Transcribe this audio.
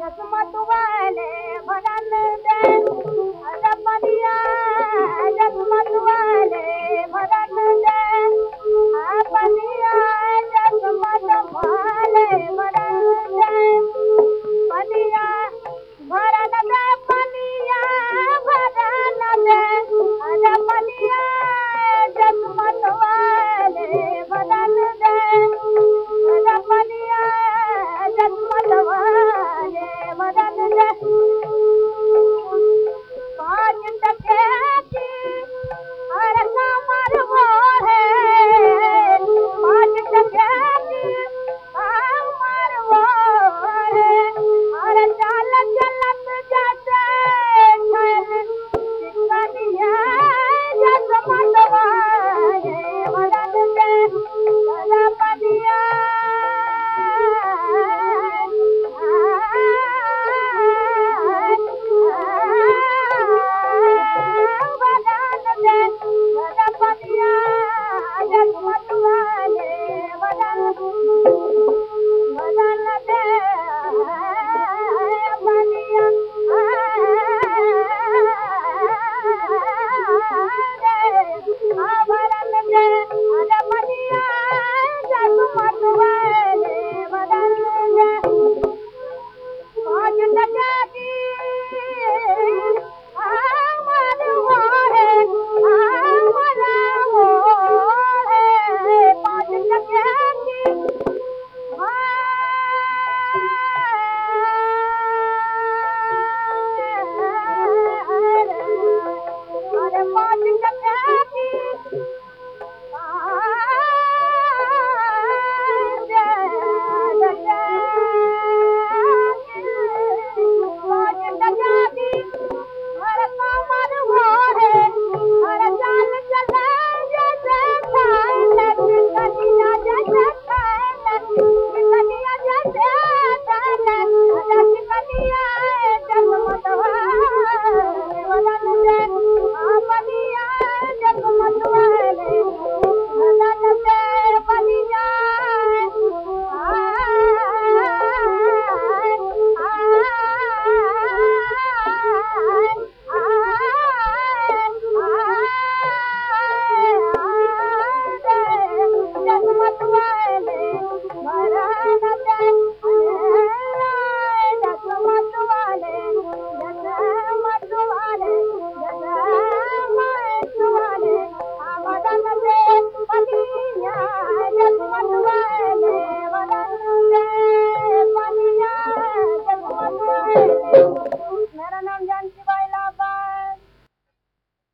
जसमत वाले भगन রাখুন Thank.